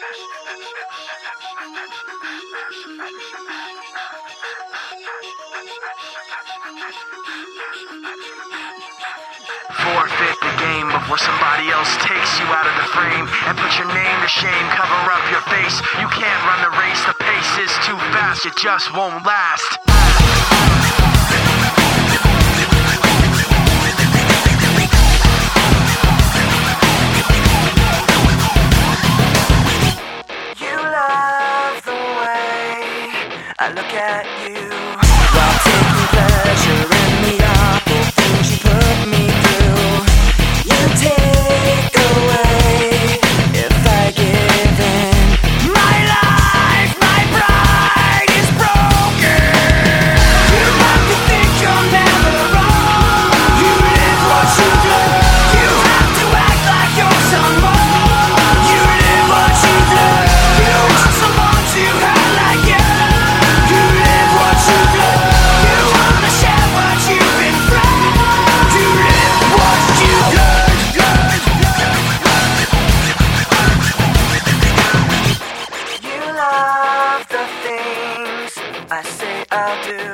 Forfeit the game before somebody else takes you out of the frame and put your name to shame. Cover up your face. You can't run the race. The pace is too fast. It just won't last. I look at you. I'll do.